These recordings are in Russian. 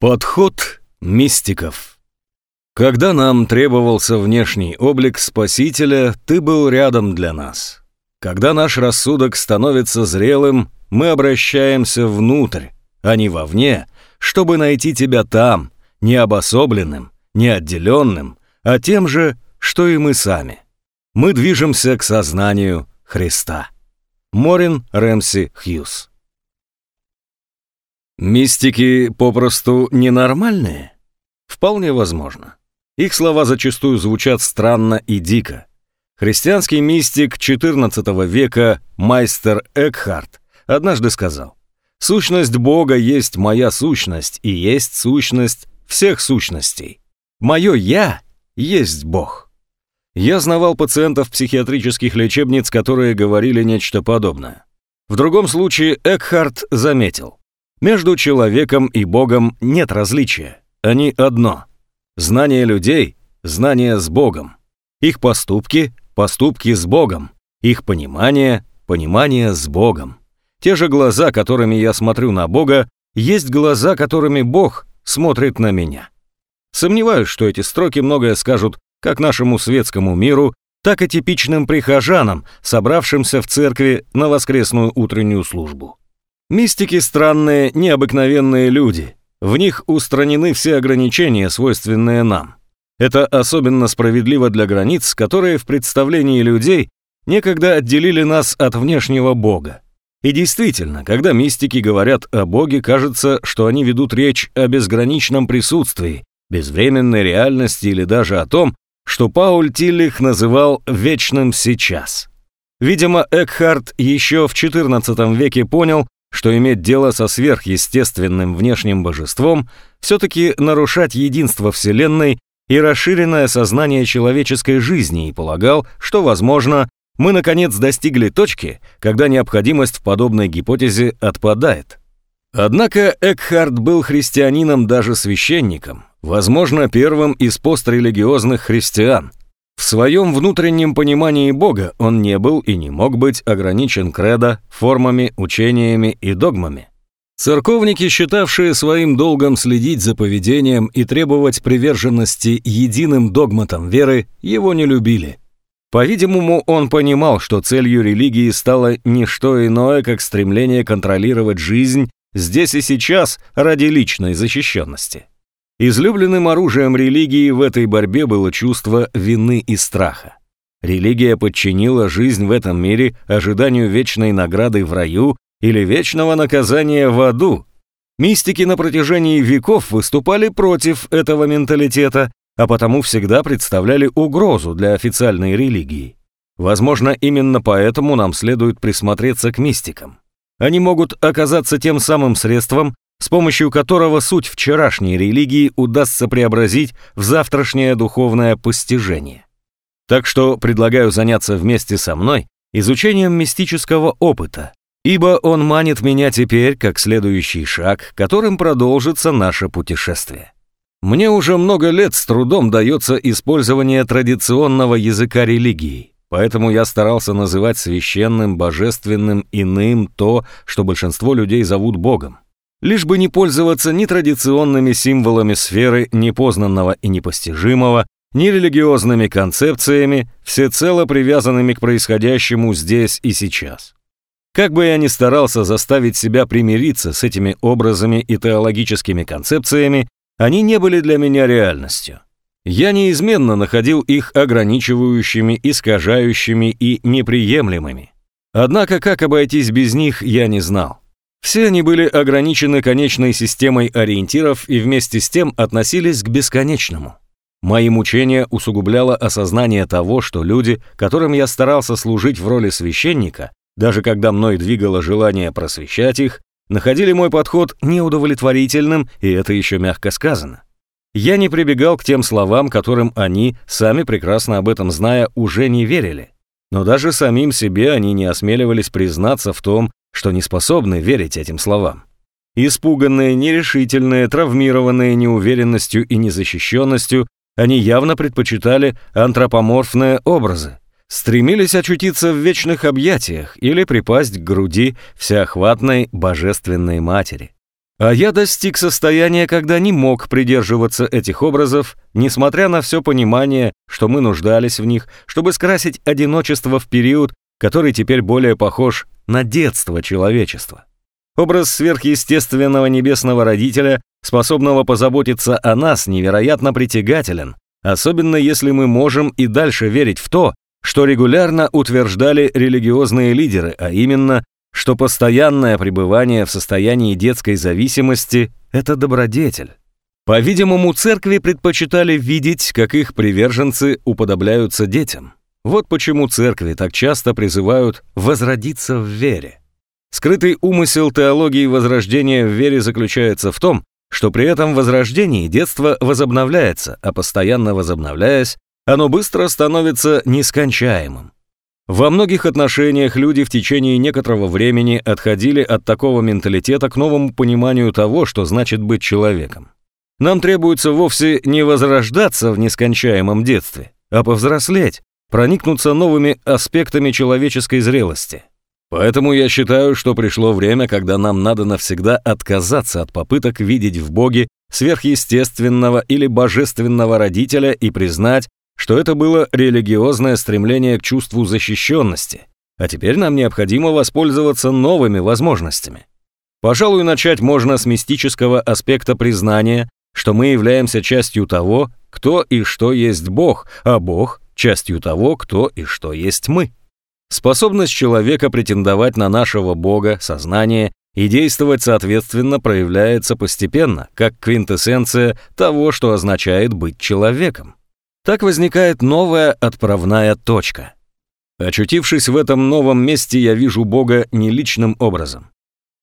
Подход мистиков Когда нам требовался внешний облик Спасителя, ты был рядом для нас. Когда наш рассудок становится зрелым, мы обращаемся внутрь, а не вовне, чтобы найти тебя там, не обособленным, не отделенным, а тем же, что и мы сами. Мы движемся к сознанию Христа. Морин Рэмси Хьюз Мистики попросту ненормальные? Вполне возможно. Их слова зачастую звучат странно и дико. Христианский мистик XIV века майстер Экхарт однажды сказал, «Сущность Бога есть моя сущность и есть сущность всех сущностей. Мое «я» есть Бог». Я знавал пациентов психиатрических лечебниц, которые говорили нечто подобное. В другом случае Экхарт заметил, между человеком и Богом нет различия. Они одно. Знание людей – знание с Богом. Их поступки – поступки с Богом. Их понимание – понимание с Богом. Те же глаза, которыми я смотрю на Бога, есть глаза, которыми Бог смотрит на меня. Сомневаюсь, что эти строки многое скажут как нашему светскому миру, так и типичным прихожанам, собравшимся в церкви на воскресную утреннюю службу. Мистики странные, необыкновенные люди. В них устранены все ограничения, свойственные нам. Это особенно справедливо для границ, которые в представлении людей некогда отделили нас от внешнего Бога. И действительно, когда мистики говорят о Боге, кажется, что они ведут речь о безграничном присутствии, безвременной реальности или даже о том, что Пауль Тиллих называл «вечным сейчас». Видимо, Экхарт еще в XIV веке понял, что иметь дело со сверхъестественным внешним божеством все-таки нарушать единство Вселенной и расширенное сознание человеческой жизни и полагал, что, возможно, мы наконец достигли точки, когда необходимость в подобной гипотезе отпадает. Однако Экхард был христианином даже священником, возможно, первым из пострелигиозных христиан, в своем внутреннем понимании Бога он не был и не мог быть ограничен кредо, формами, учениями и догмами. Церковники, считавшие своим долгом следить за поведением и требовать приверженности единым догматам веры, его не любили. По-видимому, он понимал, что целью религии стало не что иное, как стремление контролировать жизнь здесь и сейчас ради личной защищенности. Излюбленным оружием религии в этой борьбе было чувство вины и страха. Религия подчинила жизнь в этом мире ожиданию вечной награды в раю или вечного наказания в аду. Мистики на протяжении веков выступали против этого менталитета, а потому всегда представляли угрозу для официальной религии. Возможно, именно поэтому нам следует присмотреться к мистикам. Они могут оказаться тем самым средством, с помощью которого суть вчерашней религии удастся преобразить в завтрашнее духовное постижение. Так что предлагаю заняться вместе со мной изучением мистического опыта, ибо он манит меня теперь как следующий шаг, которым продолжится наше путешествие. Мне уже много лет с трудом дается использование традиционного языка религии, поэтому я старался называть священным, божественным, иным то, что большинство людей зовут Богом лишь бы не пользоваться ни традиционными символами сферы непознанного и непостижимого, ни религиозными концепциями, всецело привязанными к происходящему здесь и сейчас. Как бы я ни старался заставить себя примириться с этими образами и теологическими концепциями, они не были для меня реальностью. Я неизменно находил их ограничивающими, искажающими и неприемлемыми. Однако как обойтись без них, я не знал. Все они были ограничены конечной системой ориентиров и вместе с тем относились к бесконечному. Мои мучения усугубляло осознание того, что люди, которым я старался служить в роли священника, даже когда мной двигало желание просвещать их, находили мой подход неудовлетворительным, и это еще мягко сказано. Я не прибегал к тем словам, которым они, сами прекрасно об этом зная, уже не верили. Но даже самим себе они не осмеливались признаться в том, что не способны верить этим словам. Испуганные, нерешительные, травмированные неуверенностью и незащищенностью, они явно предпочитали антропоморфные образы, стремились очутиться в вечных объятиях или припасть к груди всеохватной божественной матери. А я достиг состояния, когда не мог придерживаться этих образов, несмотря на все понимание, что мы нуждались в них, чтобы скрасить одиночество в период, который теперь более похож на детство человечества. Образ сверхъестественного небесного родителя, способного позаботиться о нас, невероятно притягателен, особенно если мы можем и дальше верить в то, что регулярно утверждали религиозные лидеры, а именно, что постоянное пребывание в состоянии детской зависимости – это добродетель. По-видимому, церкви предпочитали видеть, как их приверженцы уподобляются детям. Вот почему церкви так часто призывают возродиться в вере. Скрытый умысел теологии возрождения в вере заключается в том, что при этом возрождении детство возобновляется, а постоянно возобновляясь, оно быстро становится нескончаемым. Во многих отношениях люди в течение некоторого времени отходили от такого менталитета к новому пониманию того, что значит быть человеком. Нам требуется вовсе не возрождаться в нескончаемом детстве, а повзрослеть, проникнуться новыми аспектами человеческой зрелости. Поэтому я считаю, что пришло время, когда нам надо навсегда отказаться от попыток видеть в Боге сверхъестественного или божественного родителя и признать, что это было религиозное стремление к чувству защищенности, а теперь нам необходимо воспользоваться новыми возможностями. Пожалуй, начать можно с мистического аспекта признания, что мы являемся частью того, кто и что есть Бог, а Бог – частью того, кто и что есть мы. Способность человека претендовать на нашего Бога, сознание и действовать соответственно проявляется постепенно, как квинтэссенция того, что означает быть человеком. Так возникает новая отправная точка. Очутившись в этом новом месте, я вижу Бога не личным образом.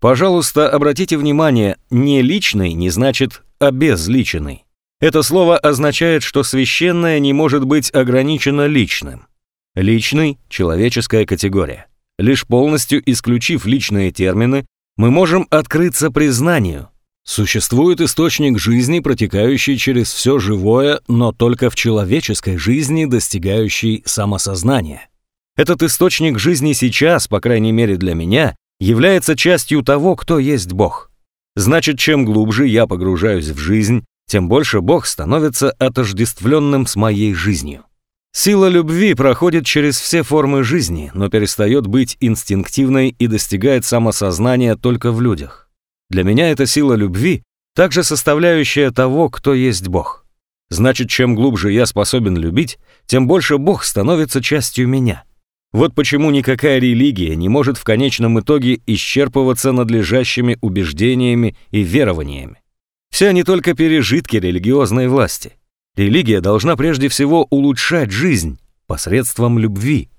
Пожалуйста, обратите внимание, не личный не значит обезличенный. Это слово означает, что священное не может быть ограничено личным. Личный – человеческая категория. Лишь полностью исключив личные термины, мы можем открыться признанию, Существует источник жизни, протекающий через все живое, но только в человеческой жизни, достигающий самосознания. Этот источник жизни сейчас, по крайней мере для меня, является частью того, кто есть Бог. Значит, чем глубже я погружаюсь в жизнь, тем больше Бог становится отождествленным с моей жизнью. Сила любви проходит через все формы жизни, но перестает быть инстинктивной и достигает самосознания только в людях. Для меня эта сила любви также составляющая того, кто есть Бог. Значит, чем глубже я способен любить, тем больше Бог становится частью меня. Вот почему никакая религия не может в конечном итоге исчерпываться надлежащими убеждениями и верованиями. Все они только пережитки религиозной власти. Религия должна прежде всего улучшать жизнь посредством любви.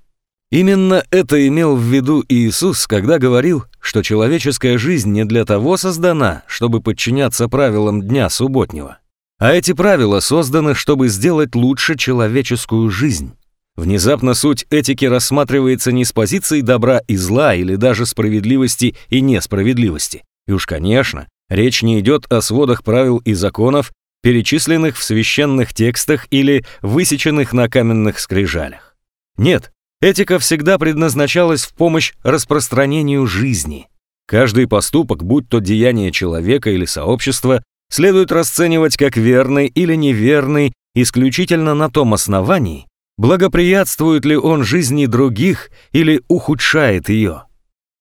Именно это имел в виду Иисус, когда говорил, что человеческая жизнь не для того создана, чтобы подчиняться правилам дня субботнего, а эти правила созданы, чтобы сделать лучше человеческую жизнь. Внезапно суть этики рассматривается не с позиции добра и зла или даже справедливости и несправедливости. И уж, конечно, речь не идет о сводах правил и законов, перечисленных в священных текстах или высеченных на каменных скрижалях. Нет, Этика всегда предназначалась в помощь распространению жизни. Каждый поступок, будь то деяние человека или сообщества, следует расценивать как верный или неверный исключительно на том основании, благоприятствует ли он жизни других или ухудшает ее.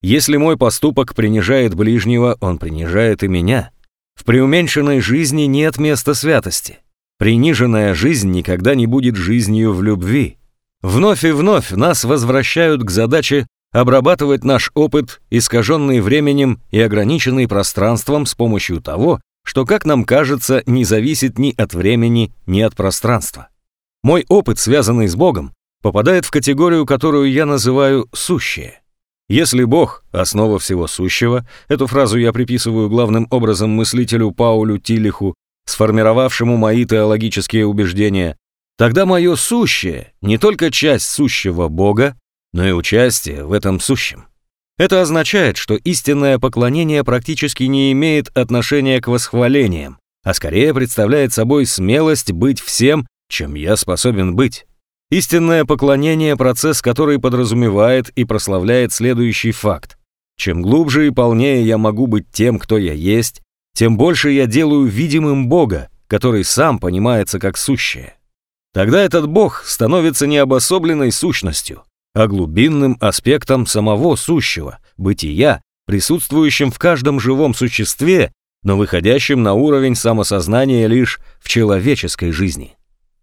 Если мой поступок принижает ближнего, он принижает и меня. В преуменьшенной жизни нет места святости. Приниженная жизнь никогда не будет жизнью в любви. Вновь и вновь нас возвращают к задаче обрабатывать наш опыт, искаженный временем и ограниченный пространством с помощью того, что, как нам кажется, не зависит ни от времени, ни от пространства. Мой опыт, связанный с Богом, попадает в категорию, которую я называю «сущее». Если Бог – основа всего сущего, эту фразу я приписываю главным образом мыслителю Паулю Тилиху, сформировавшему мои теологические убеждения, Тогда мое сущее не только часть сущего Бога, но и участие в этом сущем. Это означает, что истинное поклонение практически не имеет отношения к восхвалениям, а скорее представляет собой смелость быть всем, чем я способен быть. Истинное поклонение – процесс, который подразумевает и прославляет следующий факт. Чем глубже и полнее я могу быть тем, кто я есть, тем больше я делаю видимым Бога, который сам понимается как сущее. Тогда этот Бог становится не обособленной сущностью, а глубинным аспектом самого сущего, бытия, присутствующим в каждом живом существе, но выходящим на уровень самосознания лишь в человеческой жизни.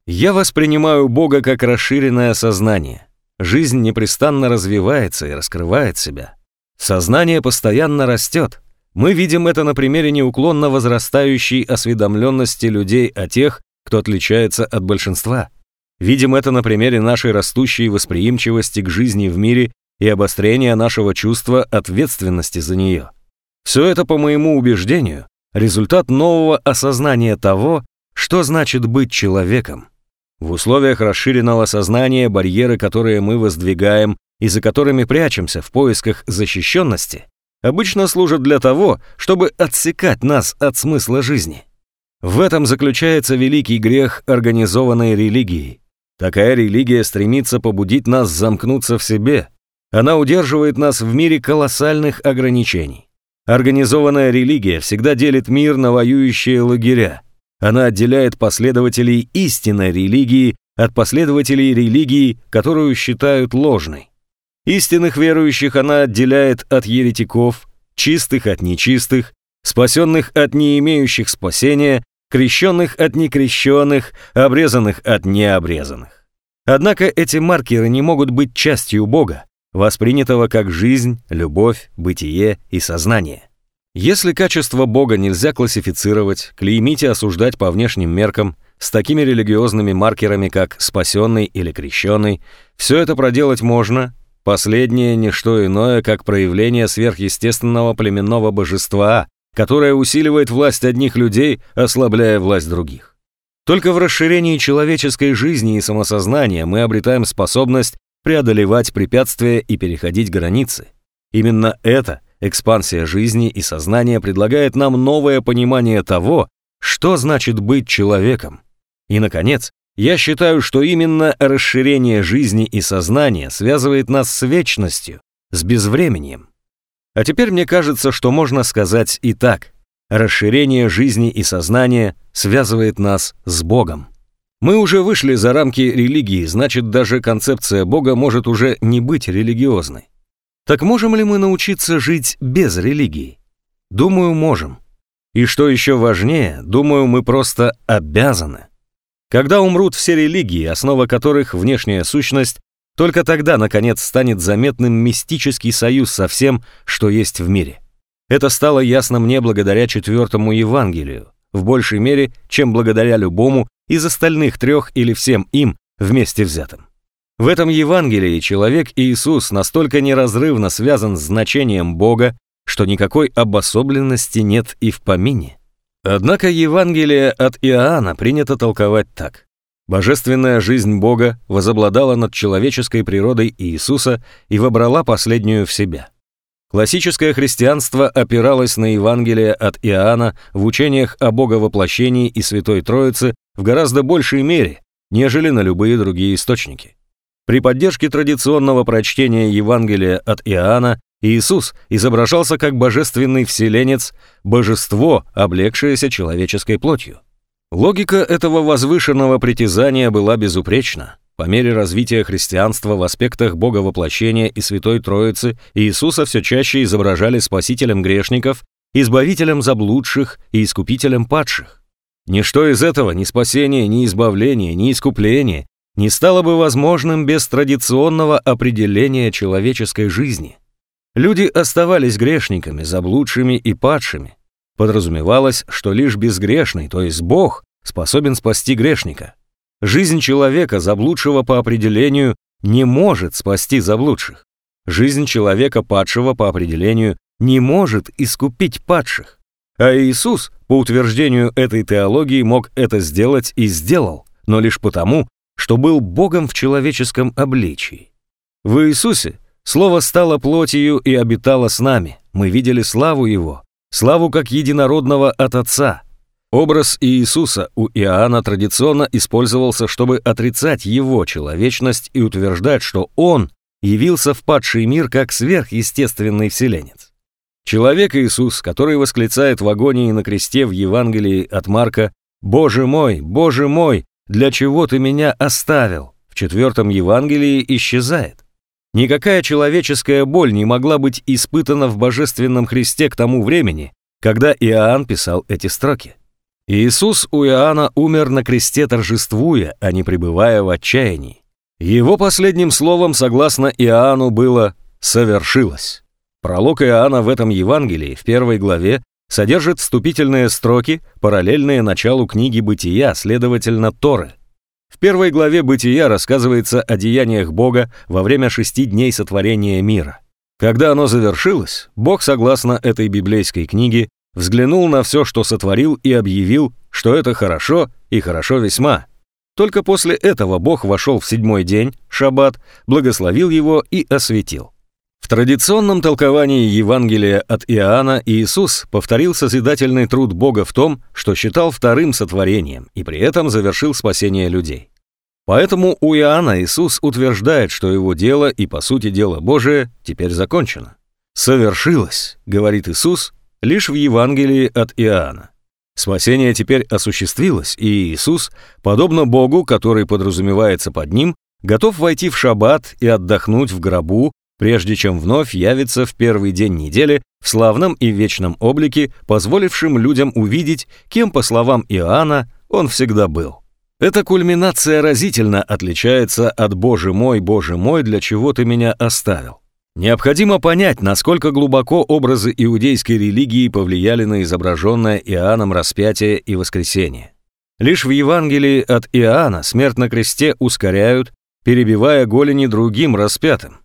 Я воспринимаю Бога как расширенное сознание. Жизнь непрестанно развивается и раскрывает себя. Сознание постоянно растет. Мы видим это на примере неуклонно возрастающей осведомленности людей о тех, кто отличается от большинства. Видим это на примере нашей растущей восприимчивости к жизни в мире и обострения нашего чувства ответственности за нее. Все это, по моему убеждению, результат нового осознания того, что значит быть человеком. В условиях расширенного сознания барьеры, которые мы воздвигаем и за которыми прячемся в поисках защищенности, обычно служат для того, чтобы отсекать нас от смысла жизни. В этом заключается великий грех организованной религии. Такая религия стремится побудить нас замкнуться в себе. Она удерживает нас в мире колоссальных ограничений. Организованная религия всегда делит мир на воюющие лагеря. Она отделяет последователей истинной религии от последователей религии, которую считают ложной. Истинных верующих она отделяет от еретиков, чистых от нечистых, спасенных от не имеющих спасения, крещенных от некрещенных, обрезанных от необрезанных. Однако эти маркеры не могут быть частью Бога, воспринятого как жизнь, любовь, бытие и сознание. Если качество Бога нельзя классифицировать, клеймить и осуждать по внешним меркам, с такими религиозными маркерами, как спасенный или крещенный, все это проделать можно, последнее – не что иное, как проявление сверхъестественного племенного божества, которое усиливает власть одних людей, ослабляя власть других. Только в расширении человеческой жизни и самосознания мы обретаем способность преодолевать препятствия и переходить границы. Именно это – Экспансия жизни и сознания предлагает нам новое понимание того, что значит быть человеком. И, наконец, я считаю, что именно расширение жизни и сознания связывает нас с вечностью, с безвременем. А теперь мне кажется, что можно сказать и так. Расширение жизни и сознания связывает нас с Богом. Мы уже вышли за рамки религии, значит, даже концепция Бога может уже не быть религиозной. Так можем ли мы научиться жить без религии? Думаю, можем. И что еще важнее, думаю, мы просто обязаны. Когда умрут все религии, основа которых внешняя сущность, только тогда, наконец, станет заметным мистический союз со всем, что есть в мире. Это стало ясно мне благодаря четвертому Евангелию, в большей мере, чем благодаря любому из остальных трех или всем им вместе взятым. В этом Евангелии человек Иисус настолько неразрывно связан с значением Бога, что никакой обособленности нет и в помине. Однако Евангелие от Иоанна принято толковать так. Божественная жизнь Бога возобладала над человеческой природой Иисуса и вобрала последнюю в себя. Классическое христианство опиралось на Евангелие от Иоанна в учениях о Боговоплощении и Святой Троице в гораздо большей мере, нежели на любые другие источники. При поддержке традиционного прочтения Евангелия от Иоанна Иисус изображался как божественный вселенец, божество, облегшееся человеческой плотью. Логика этого возвышенного притязания была безупречна. По мере развития христианства в аспектах Бога воплощения и Святой Троицы Иисуса все чаще изображали спасителем грешников, избавителем заблудших и искупителем падших. Ничто из этого, ни спасение, ни избавление, ни искупление, не стало бы возможным без традиционного определения человеческой жизни. Люди оставались грешниками, заблудшими и падшими. Подразумевалось, что лишь безгрешный, то есть Бог, способен спасти грешника. Жизнь человека, заблудшего по определению, не может спасти заблудших. Жизнь человека, падшего по определению, не может искупить падших. А Иисус, по утверждению этой теологии, мог это сделать и сделал, но лишь потому, что был Богом в человеческом обличии. В Иисусе Слово стало плотью и обитало с нами. Мы видели славу Его, славу как единородного от Отца. Образ Иисуса у Иоанна традиционно использовался, чтобы отрицать Его человечность и утверждать, что Он явился в падший мир как сверхъестественный вселенец. Человек Иисус, который восклицает в агонии на кресте в Евангелии от Марка «Боже мой, Боже мой, для чего ты меня оставил?» в четвертом Евангелии исчезает. Никакая человеческая боль не могла быть испытана в божественном Христе к тому времени, когда Иоанн писал эти строки. Иисус у Иоанна умер на кресте торжествуя, а не пребывая в отчаянии. Его последним словом, согласно Иоанну, было «совершилось». Пролог Иоанна в этом Евангелии, в первой главе, содержит вступительные строки, параллельные началу книги «Бытия», следовательно, Торы. В первой главе «Бытия» рассказывается о деяниях Бога во время шести дней сотворения мира. Когда оно завершилось, Бог, согласно этой библейской книге, взглянул на все, что сотворил, и объявил, что это хорошо и хорошо весьма. Только после этого Бог вошел в седьмой день, шаббат, благословил его и осветил. В традиционном толковании Евангелия от Иоанна Иисус повторил созидательный труд Бога в том, что считал вторым сотворением и при этом завершил спасение людей. Поэтому у Иоанна Иисус утверждает, что его дело и по сути дело Божие теперь закончено. «Совершилось», — говорит Иисус, лишь в Евангелии от Иоанна. Спасение теперь осуществилось, и Иисус, подобно Богу, который подразумевается под ним, готов войти в шаббат и отдохнуть в гробу, прежде чем вновь явится в первый день недели в славном и вечном облике, позволившем людям увидеть, кем, по словам Иоанна, он всегда был. Эта кульминация разительно отличается от «Боже мой, Боже мой, для чего ты меня оставил?». Необходимо понять, насколько глубоко образы иудейской религии повлияли на изображенное Иоанном распятие и воскресение. Лишь в Евангелии от Иоанна смерть на кресте ускоряют, перебивая голени другим распятым.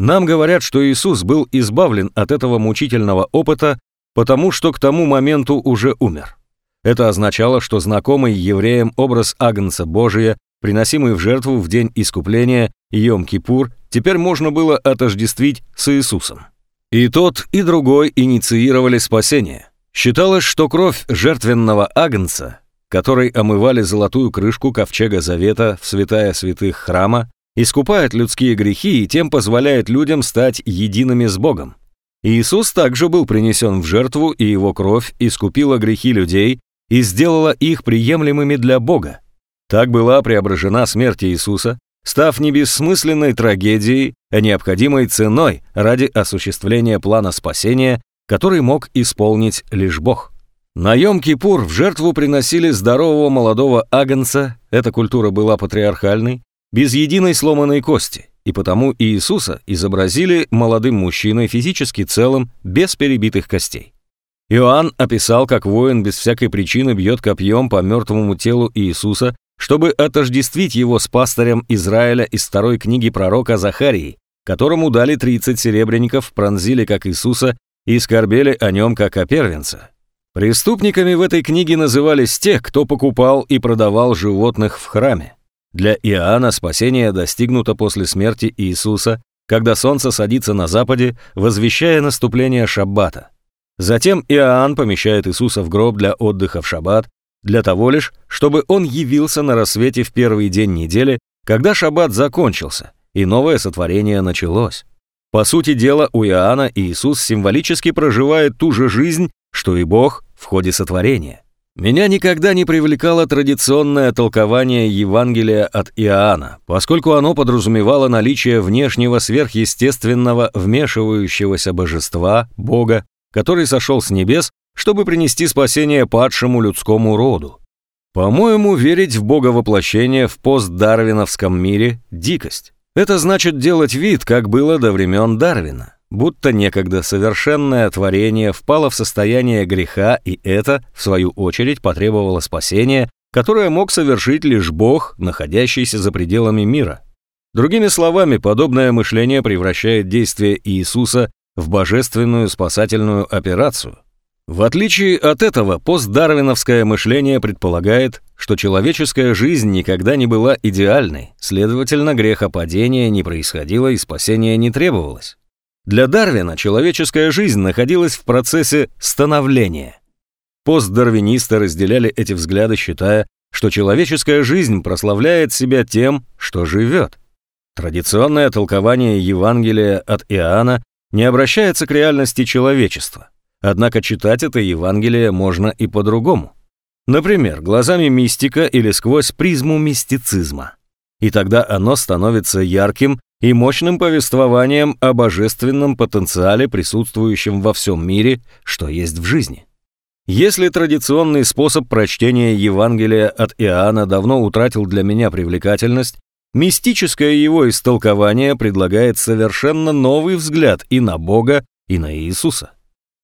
Нам говорят, что Иисус был избавлен от этого мучительного опыта, потому что к тому моменту уже умер. Это означало, что знакомый евреям образ Агнца Божия, приносимый в жертву в день искупления Йом-Кипур, теперь можно было отождествить с Иисусом. И тот, и другой инициировали спасение. Считалось, что кровь жертвенного агнца, которой омывали золотую крышку ковчега завета в святая святых храма, искупает людские грехи и тем позволяет людям стать едиными с Богом. Иисус также был принесен в жертву, и его кровь искупила грехи людей и сделала их приемлемыми для Бога. Так была преображена смерть Иисуса, став не бессмысленной трагедией, а необходимой ценой ради осуществления плана спасения, который мог исполнить лишь Бог. На Йом-Кипур в жертву приносили здорового молодого агнца, эта культура была патриархальной, без единой сломанной кости, и потому Иисуса изобразили молодым мужчиной физически целым, без перебитых костей. Иоанн описал, как воин без всякой причины бьет копьем по мертвому телу Иисуса, чтобы отождествить его с пастырем Израиля из второй книги пророка Захарии, которому дали 30 серебряников, пронзили как Иисуса и скорбели о нем как о первенце. Преступниками в этой книге назывались те, кто покупал и продавал животных в храме. Для Иоанна спасение достигнуто после смерти Иисуса, когда солнце садится на западе, возвещая наступление шаббата. Затем Иоанн помещает Иисуса в гроб для отдыха в шаббат, для того лишь, чтобы он явился на рассвете в первый день недели, когда шаббат закончился, и новое сотворение началось. По сути дела, у Иоанна Иисус символически проживает ту же жизнь, что и Бог в ходе сотворения. Меня никогда не привлекало традиционное толкование Евангелия от Иоанна, поскольку оно подразумевало наличие внешнего сверхъестественного вмешивающегося божества, Бога, который сошел с небес чтобы принести спасение падшему людскому роду. По-моему, верить в Бога воплощение в постдарвиновском мире – дикость. Это значит делать вид, как было до времен Дарвина, будто некогда совершенное творение впало в состояние греха, и это, в свою очередь, потребовало спасения, которое мог совершить лишь Бог, находящийся за пределами мира. Другими словами, подобное мышление превращает действие Иисуса в божественную спасательную операцию – в отличие от этого, постдарвиновское мышление предполагает, что человеческая жизнь никогда не была идеальной, следовательно, грехопадения не происходило и спасения не требовалось. Для Дарвина человеческая жизнь находилась в процессе становления. Постдарвинисты разделяли эти взгляды, считая, что человеческая жизнь прославляет себя тем, что живет. Традиционное толкование Евангелия от Иоанна не обращается к реальности человечества. Однако читать это Евангелие можно и по-другому. Например, глазами мистика или сквозь призму мистицизма. И тогда оно становится ярким и мощным повествованием о божественном потенциале, присутствующем во всем мире, что есть в жизни. Если традиционный способ прочтения Евангелия от Иоанна давно утратил для меня привлекательность, мистическое его истолкование предлагает совершенно новый взгляд и на Бога, и на Иисуса.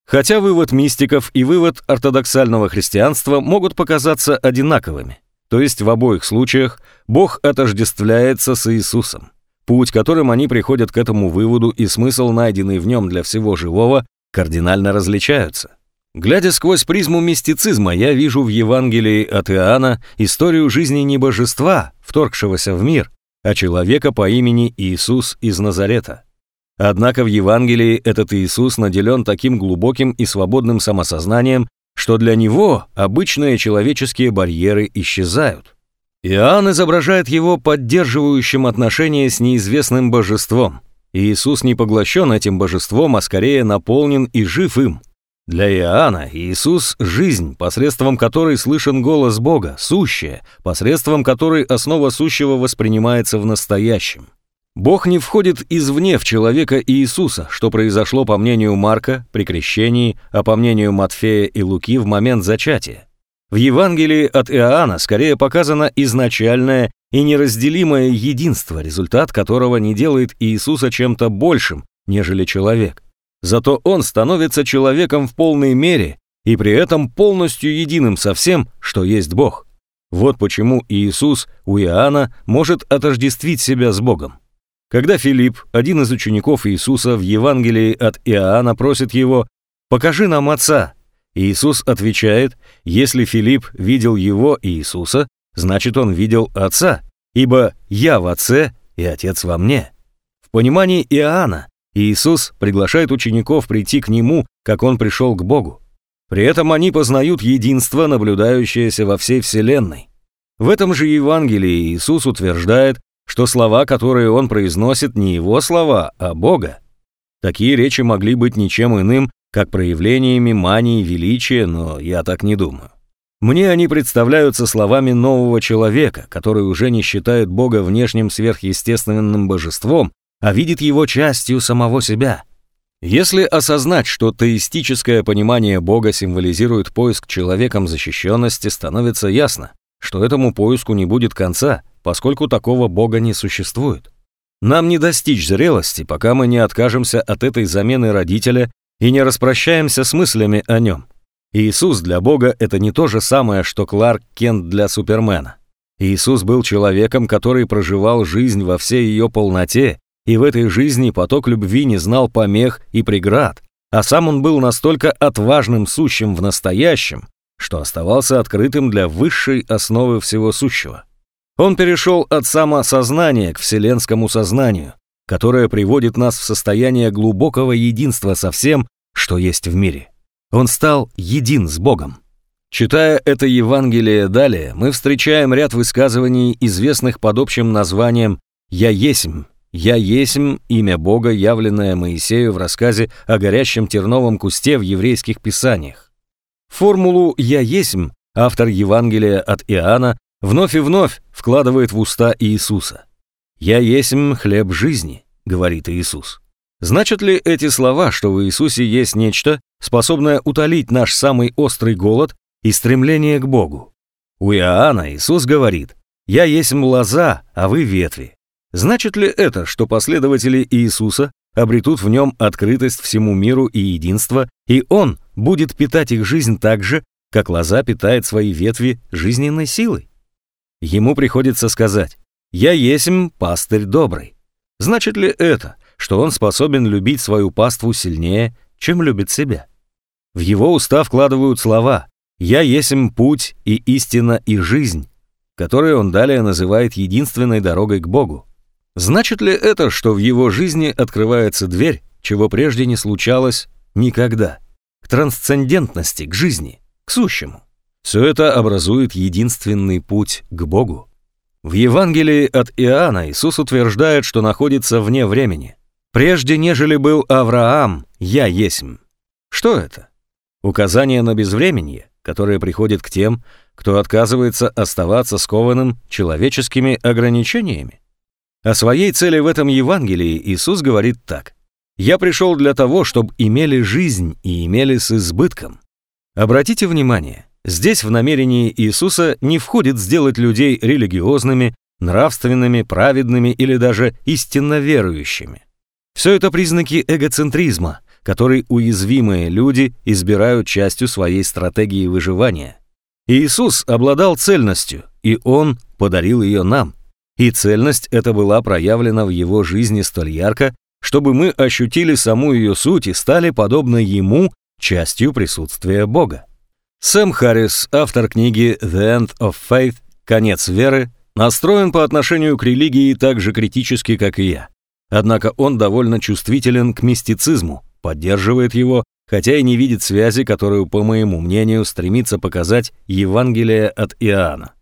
Хотя вывод мистиков и вывод ортодоксального христианства могут показаться одинаковыми, то есть в обоих случаях Бог отождествляется с Иисусом. Путь, которым они приходят к этому выводу и смысл, найденный в нем для всего живого, кардинально различаются. Глядя сквозь призму мистицизма, я вижу в Евангелии от Иоанна историю жизни не божества, вторгшегося в мир, а человека по имени Иисус из Назарета. Однако в Евангелии этот Иисус наделен таким глубоким и свободным самосознанием, что для него обычные человеческие барьеры исчезают. Иоанн изображает его поддерживающим отношения с неизвестным божеством. Иисус не поглощен этим божеством, а скорее наполнен и жив им. Для Иоанна Иисус – жизнь, посредством которой слышен голос Бога, сущее, посредством которой основа сущего воспринимается в настоящем. Бог не входит извне в человека Иисуса, что произошло по мнению Марка при крещении, а по мнению Матфея и Луки в момент зачатия. В Евангелии от Иоанна скорее показано изначальное и неразделимое единство, результат которого не делает Иисуса чем-то большим, нежели человек. Зато он становится человеком в полной мере и при этом полностью единым со всем, что есть Бог. Вот почему Иисус у Иоанна может отождествить себя с Богом. Когда Филипп, один из учеников Иисуса в Евангелии от Иоанна, просит его «Покажи нам Отца», Иисус отвечает «Если Филипп видел его, Иисуса, значит он видел Отца, ибо я в Отце и Отец во мне». В понимании Иоанна Иисус приглашает учеников прийти к Нему, как Он пришел к Богу. При этом они познают единство, наблюдающееся во всей Вселенной. В этом же Евангелии Иисус утверждает, что слова, которые он произносит, не его слова, а Бога. Такие речи могли быть ничем иным, как проявлениями мании величия, но я так не думаю. Мне они представляются словами нового человека, который уже не считает Бога внешним сверхъестественным божеством, а видит его частью самого себя. Если осознать, что теистическое понимание Бога символизирует поиск человеком защищенности, становится ясно, что этому поиску не будет конца, поскольку такого Бога не существует. Нам не достичь зрелости, пока мы не откажемся от этой замены родителя и не распрощаемся с мыслями о нем. Иисус для Бога — это не то же самое, что Кларк Кент для Супермена. Иисус был человеком, который проживал жизнь во всей ее полноте, и в этой жизни поток любви не знал помех и преград, а сам он был настолько отважным сущим в настоящем, что оставался открытым для высшей основы всего сущего. Он перешел от самосознания к вселенскому сознанию, которое приводит нас в состояние глубокого единства со всем, что есть в мире. Он стал един с Богом. Читая это Евангелие далее, мы встречаем ряд высказываний, известных под общим названием «Я есмь», «Я есмь» — имя Бога, явленное Моисею в рассказе о горящем терновом кусте в еврейских писаниях. Формулу «Я есмь» автор Евангелия от Иоанна вновь и вновь вкладывает в уста Иисуса. «Я есмь хлеб жизни», — говорит Иисус. Значит ли эти слова, что в Иисусе есть нечто, способное утолить наш самый острый голод и стремление к Богу? У Иоанна Иисус говорит «Я есть лоза, а вы ветви». Значит ли это, что последователи Иисуса обретут в нем открытость всему миру и единство, и Он будет питать их жизнь так же, как лоза питает свои ветви жизненной силой? Ему приходится сказать «Я есмь пастырь добрый». Значит ли это, что он способен любить свою паству сильнее, чем любит себя? В его уста вкладывают слова «Я есмь путь и истина и жизнь», которые он далее называет единственной дорогой к Богу. Значит ли это, что в его жизни открывается дверь, чего прежде не случалось никогда, к трансцендентности, к жизни, к сущему? Все это образует единственный путь к Богу. В Евангелии от Иоанна Иисус утверждает, что находится вне времени. «Прежде, нежели был Авраам, я есмь». Что это? Указание на безвременье, которое приходит к тем, кто отказывается оставаться скованным человеческими ограничениями? О своей цели в этом Евангелии Иисус говорит так. «Я пришел для того, чтобы имели жизнь и имели с избытком». Обратите внимание, здесь в намерении Иисуса не входит сделать людей религиозными, нравственными, праведными или даже истинно верующими. Все это признаки эгоцентризма, который уязвимые люди избирают частью своей стратегии выживания. Иисус обладал цельностью, и Он подарил ее нам. И цельность эта была проявлена в Его жизни столь ярко, чтобы мы ощутили саму ее суть и стали, подобно Ему, частью присутствия Бога. Сэм Харрис, автор книги «The End of Faith. Конец веры», настроен по отношению к религии так же критически, как и я. Однако он довольно чувствителен к мистицизму, поддерживает его, хотя и не видит связи, которую, по моему мнению, стремится показать Евангелие от Иоанна.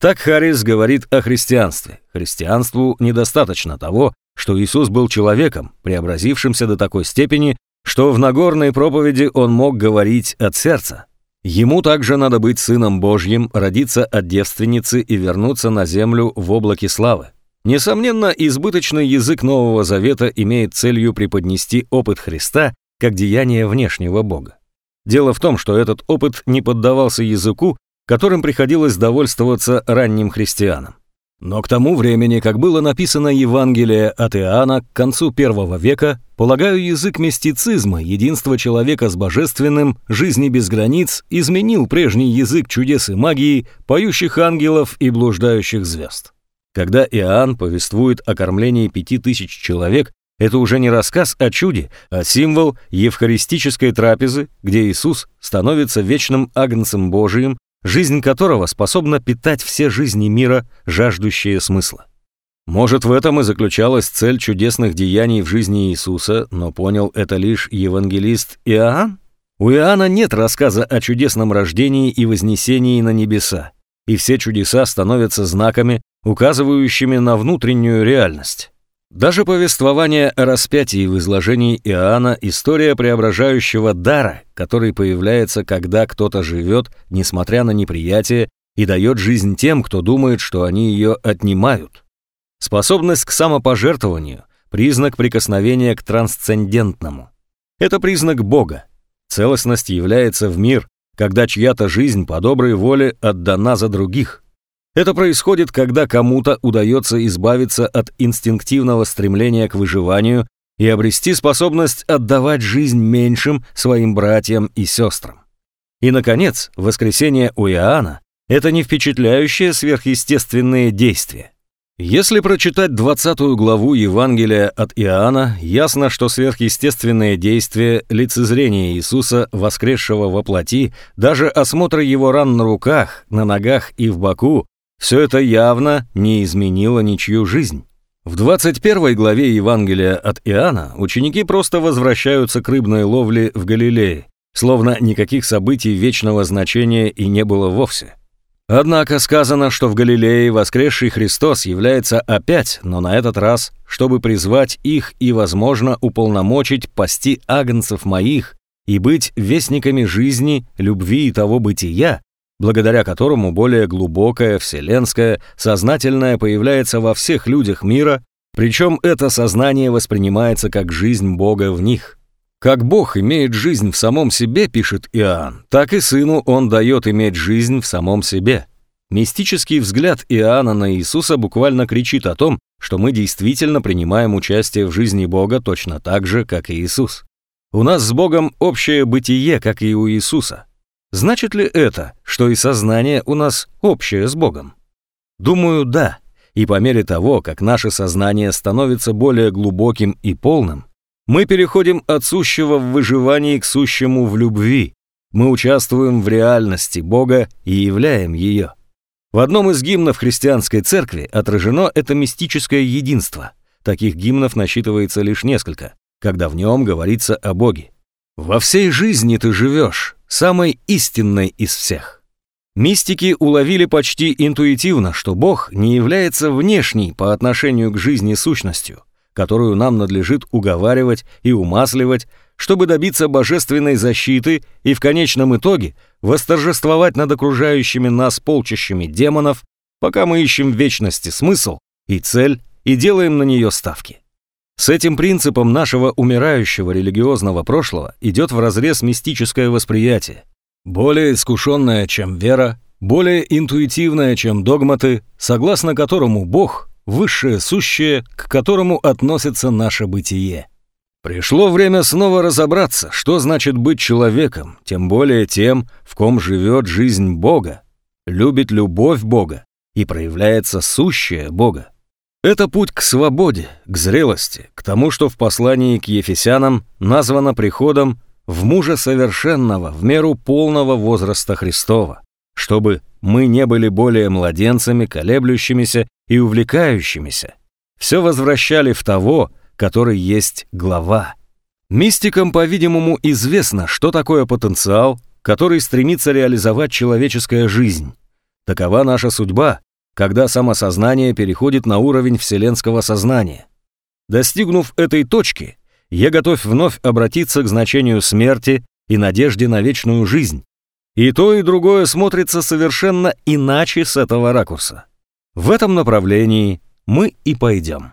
Так Харрис говорит о христианстве. Христианству недостаточно того, что Иисус был человеком, преобразившимся до такой степени, что в Нагорной проповеди он мог говорить от сердца. Ему также надо быть сыном Божьим, родиться от девственницы и вернуться на землю в облаке славы. Несомненно, избыточный язык Нового Завета имеет целью преподнести опыт Христа как деяние внешнего Бога. Дело в том, что этот опыт не поддавался языку, которым приходилось довольствоваться ранним христианам. Но к тому времени, как было написано Евангелие от Иоанна к концу первого века, полагаю, язык мистицизма, единство человека с божественным, жизни без границ, изменил прежний язык чудес и магии, поющих ангелов и блуждающих звезд. Когда Иоанн повествует о кормлении пяти тысяч человек, это уже не рассказ о чуде, а символ евхаристической трапезы, где Иисус становится вечным агнцем Божиим, жизнь которого способна питать все жизни мира, жаждущие смысла. Может, в этом и заключалась цель чудесных деяний в жизни Иисуса, но понял это лишь евангелист Иоанн? У Иоанна нет рассказа о чудесном рождении и вознесении на небеса, и все чудеса становятся знаками, указывающими на внутреннюю реальность. Даже повествование о распятии в изложении Иоанна – история преображающего дара, который появляется, когда кто-то живет, несмотря на неприятие, и дает жизнь тем, кто думает, что они ее отнимают. Способность к самопожертвованию – признак прикосновения к трансцендентному. Это признак Бога. Целостность является в мир, когда чья-то жизнь по доброй воле отдана за других – это происходит, когда кому-то удается избавиться от инстинктивного стремления к выживанию и обрести способность отдавать жизнь меньшим своим братьям и сестрам. И, наконец, воскресение у Иоанна – это не впечатляющее сверхъестественные действия. Если прочитать 20 главу Евангелия от Иоанна, ясно, что сверхъестественные действия, лицезрение Иисуса, воскресшего во плоти, даже осмотр его ран на руках, на ногах и в боку все это явно не изменило ничью жизнь. В 21 главе Евангелия от Иоанна ученики просто возвращаются к рыбной ловле в Галилее, словно никаких событий вечного значения и не было вовсе. Однако сказано, что в Галилее воскресший Христос является опять, но на этот раз, чтобы призвать их и, возможно, уполномочить пасти агнцев моих и быть вестниками жизни, любви и того бытия, благодаря которому более глубокое, вселенское, сознательное появляется во всех людях мира, причем это сознание воспринимается как жизнь Бога в них. Как Бог имеет жизнь в самом себе, пишет Иоанн, так и Сыну Он дает иметь жизнь в самом себе. Мистический взгляд Иоанна на Иисуса буквально кричит о том, что мы действительно принимаем участие в жизни Бога точно так же, как и Иисус. У нас с Богом общее бытие, как и у Иисуса. Значит ли это, что и сознание у нас общее с Богом? Думаю, да. И по мере того, как наше сознание становится более глубоким и полным, мы переходим от сущего в выживании к сущему в любви. Мы участвуем в реальности Бога и являем ее. В одном из гимнов христианской церкви отражено это мистическое единство. Таких гимнов насчитывается лишь несколько, когда в нем говорится о Боге. «Во всей жизни ты живешь, самой истинной из всех. Мистики уловили почти интуитивно, что Бог не является внешней по отношению к жизни сущностью, которую нам надлежит уговаривать и умасливать, чтобы добиться божественной защиты и в конечном итоге восторжествовать над окружающими нас полчищами демонов, пока мы ищем в вечности смысл и цель и делаем на нее ставки. С этим принципом нашего умирающего религиозного прошлого идет вразрез мистическое восприятие, более искушенное, чем вера, более интуитивное, чем догматы, согласно которому Бог – высшее сущее, к которому относится наше бытие. Пришло время снова разобраться, что значит быть человеком, тем более тем, в ком живет жизнь Бога, любит любовь Бога и проявляется сущее Бога. Это путь к свободе, к зрелости, к тому, что в послании к Ефесянам названо приходом в мужа совершенного в меру полного возраста Христова, чтобы мы не были более младенцами, колеблющимися и увлекающимися. Все возвращали в того, который есть глава. Мистикам, по-видимому, известно, что такое потенциал, который стремится реализовать человеческая жизнь. Такова наша судьба, когда самосознание переходит на уровень вселенского сознания. Достигнув этой точки, я готов вновь обратиться к значению смерти и надежде на вечную жизнь. И то, и другое смотрится совершенно иначе с этого ракурса. В этом направлении мы и пойдем.